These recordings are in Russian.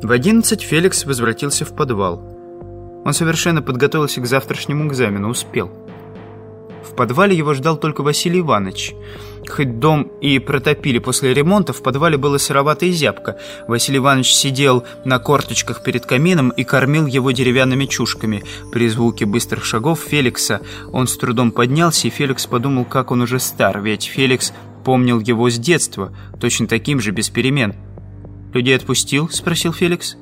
В одиннадцать Феликс возвратился в подвал. Он совершенно подготовился к завтрашнему экзамену, успел. В подвале его ждал только Василий Иванович. Хоть дом и протопили после ремонта, в подвале было сыровато и зябко. Василий Иванович сидел на корточках перед камином и кормил его деревянными чушками. При звуке быстрых шагов Феликса он с трудом поднялся, и Феликс подумал, как он уже стар, ведь Феликс помнил его с детства, точно таким же, без перемен. «Людей отпустил?» – спросил Феликс.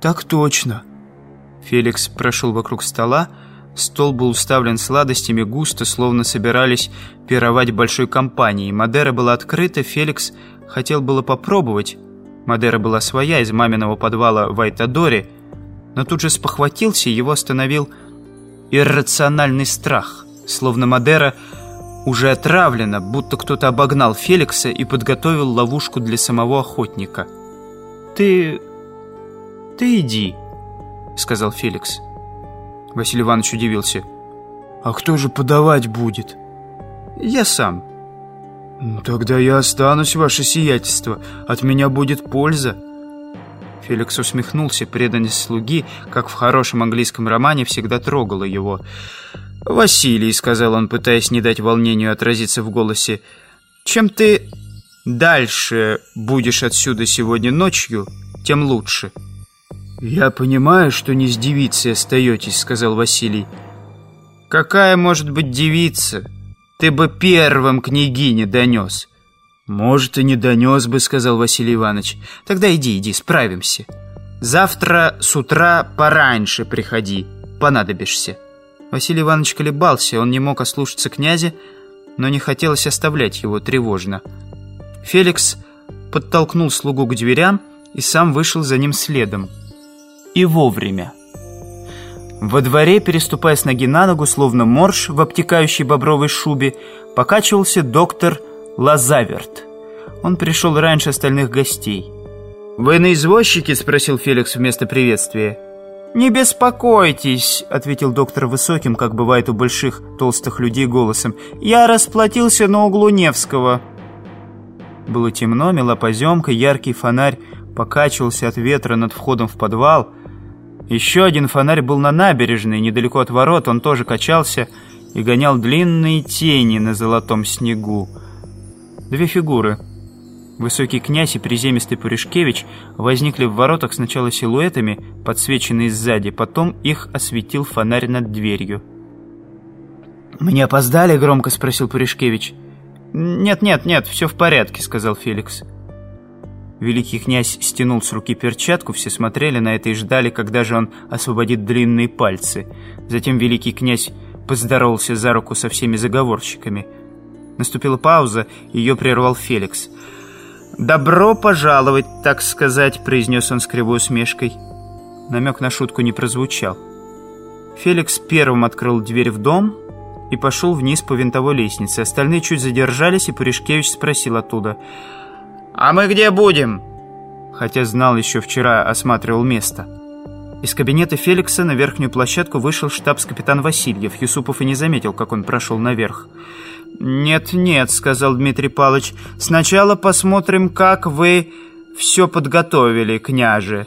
«Так точно». Феликс прошел вокруг стола, Стол был уставлен сладостями густо, словно собирались пировать большой компанией. Мадера была открыта, Феликс хотел было попробовать. Мадера была своя, из маминого подвала в Айтадоре, но тут же спохватился, его остановил иррациональный страх, словно Мадера уже отравлена, будто кто-то обогнал Феликса и подготовил ловушку для самого охотника. «Ты... ты иди», — сказал Феликс. Василий Иванович удивился. «А кто же подавать будет?» «Я сам». «Ну, «Тогда я останусь, ваше сиятельство. От меня будет польза». Феликс усмехнулся, преданность слуги, как в хорошем английском романе, всегда трогала его. «Василий», — сказал он, пытаясь не дать волнению отразиться в голосе, «чем ты дальше будешь отсюда сегодня ночью, тем лучше». «Я понимаю, что не с девицей остаетесь», — сказал Василий. «Какая может быть девица? Ты бы первым княгине донес». «Может, и не донес бы», — сказал Василий Иванович. «Тогда иди, иди, справимся. Завтра с утра пораньше приходи, понадобишься». Василий Иванович колебался, он не мог ослушаться князя, но не хотелось оставлять его тревожно. Феликс подтолкнул слугу к дверям и сам вышел за ним следом и вовремя. Во дворе, переступая с ноги на ногу, словно морж в обтекающей бобровой шубе, покачивался доктор Лазаверт. Он пришел раньше остальных гостей. «Вы на извозчике?» — спросил Феликс вместо приветствия. «Не беспокойтесь», — ответил доктор высоким, как бывает у больших толстых людей, голосом. «Я расплатился на углу Невского». Было темно, мела поземка, яркий фонарь покачивался от ветра над входом в подвал — еще один фонарь был на набережной, недалеко от ворот, он тоже качался и гонял длинные тени на золотом снегу. Две фигуры. Высокий князь и приземистый Пуришкевич возникли в воротах сначала силуэтами, подсвеченные сзади, потом их осветил фонарь над дверью. «Мы не опоздали?» — громко спросил Пуришкевич. «Нет, нет, нет, все в порядке», — сказал Феликс. Великий князь стянул с руки перчатку, все смотрели на это и ждали, когда же он освободит длинные пальцы. Затем великий князь поздоровался за руку со всеми заговорщиками. Наступила пауза, ее прервал Феликс. «Добро пожаловать, так сказать», — произнес он с кривой усмешкой. Намек на шутку не прозвучал. Феликс первым открыл дверь в дом и пошел вниз по винтовой лестнице. Остальные чуть задержались, и Пуришкевич спросил оттуда — «А мы где будем?» Хотя знал еще вчера, осматривал место. Из кабинета Феликса на верхнюю площадку вышел штабс-капитан Васильев. Юсупов и не заметил, как он прошел наверх. «Нет-нет», — сказал Дмитрий Павлович, — «сначала посмотрим, как вы все подготовили, княже».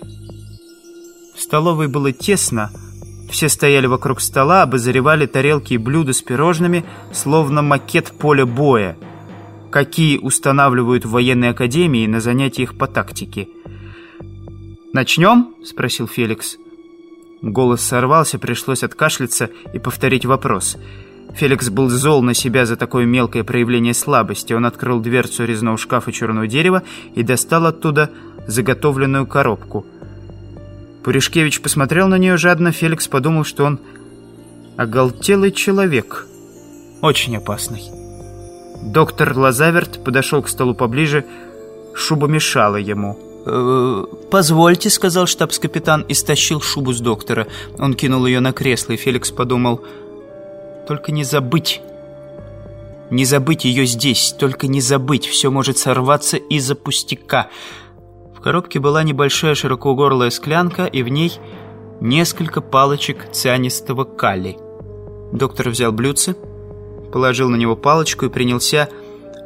В столовой было тесно. Все стояли вокруг стола, обозревали тарелки и блюда с пирожными, словно макет поля боя какие устанавливают в военной академии на занятиях по тактике. «Начнем?» — спросил Феликс. Голос сорвался, пришлось откашляться и повторить вопрос. Феликс был зол на себя за такое мелкое проявление слабости. Он открыл дверцу резного шкафа черного дерева и достал оттуда заготовленную коробку. Пуришкевич посмотрел на нее жадно. Феликс подумал, что он оголтелый человек. Очень опасный. Доктор Лазаверт подошел к столу поближе, шуба мешала ему. «Э, «Позвольте», — сказал штабс-капитан и стащил шубу с доктора. Он кинул ее на кресло, и Феликс подумал, «Только не забыть, не забыть ее здесь, только не забыть, все может сорваться из-за пустяка». В коробке была небольшая широкогорлая склянка, и в ней несколько палочек цианистого калия. Доктор взял блюдце, положил на него палочку и принялся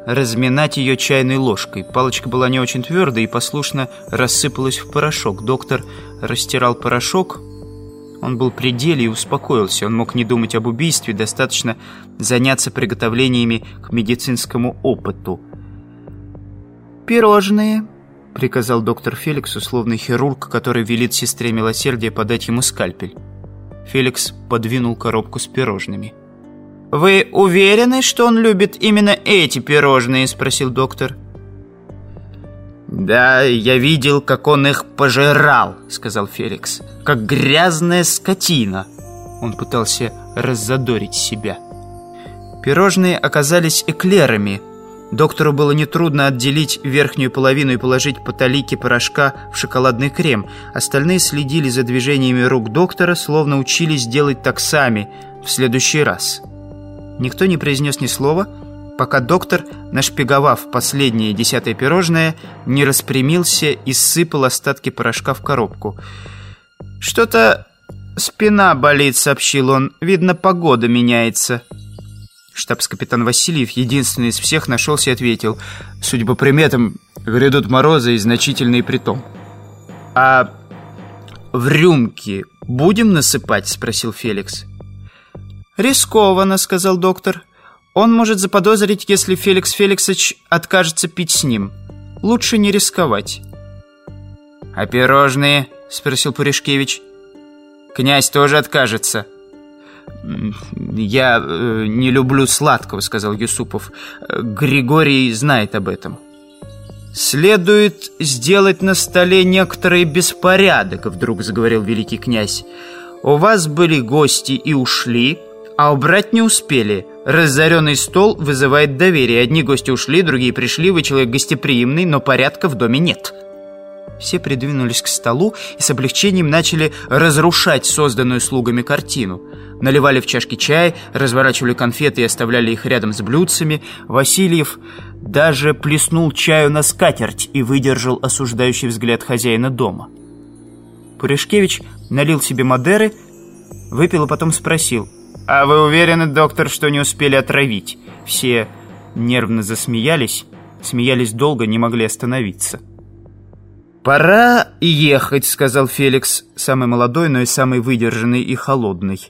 разминать ее чайной ложкой. Палочка была не очень твердой и послушно рассыпалась в порошок. Доктор растирал порошок. Он был при деле и успокоился. Он мог не думать об убийстве, достаточно заняться приготовлениями к медицинскому опыту. «Пирожные», — приказал доктор Феликс, условный хирург, который велит сестре милосердия подать ему скальпель. Феликс подвинул коробку с пирожными. «Вы уверены, что он любит именно эти пирожные?» – спросил доктор. «Да, я видел, как он их пожирал», — сказал Феликс. «Как грязная скотина». Он пытался раззадорить себя. Пирожные оказались эклерами. Доктору было нетрудно отделить верхнюю половину и положить по талике порошка в шоколадный крем. Остальные следили за движениями рук доктора, словно учились делать так сами в следующий раз. Никто не произнес ни слова, пока доктор, нашпиговав последнее десятое пирожное, не распрямился и сыпал остатки порошка в коробку. «Что-то спина болит», — сообщил он. «Видно, погода меняется». Штабс-капитан Васильев, единственный из всех, нашелся и ответил. «Судя по приметам, грядут морозы и значительный притом». «А в рюмки будем насыпать?» — спросил Феликс. «Рискованно», — сказал доктор. «Он может заподозрить, если Феликс Феликсович откажется пить с ним. Лучше не рисковать». «А пирожные?» — спросил Пуришкевич. «Князь тоже откажется». «Я э, не люблю сладкого», — сказал Юсупов. «Григорий знает об этом». «Следует сделать на столе некоторый беспорядок», — вдруг заговорил великий князь. «У вас были гости и ушли, а убрать не успели. Разоренный стол вызывает доверие. Одни гости ушли, другие пришли. Вы человек гостеприимный, но порядка в доме нет. Все придвинулись к столу и с облегчением начали разрушать созданную слугами картину. Наливали в чашки чай, разворачивали конфеты и оставляли их рядом с блюдцами. Васильев даже плеснул чаю на скатерть и выдержал осуждающий взгляд хозяина дома. Пуришкевич налил себе Мадеры, выпил и потом спросил – «А вы уверены, доктор, что не успели отравить?» Все нервно засмеялись, смеялись долго, не могли остановиться. «Пора ехать», — сказал Феликс, самый молодой, но и самый выдержанный и холодный.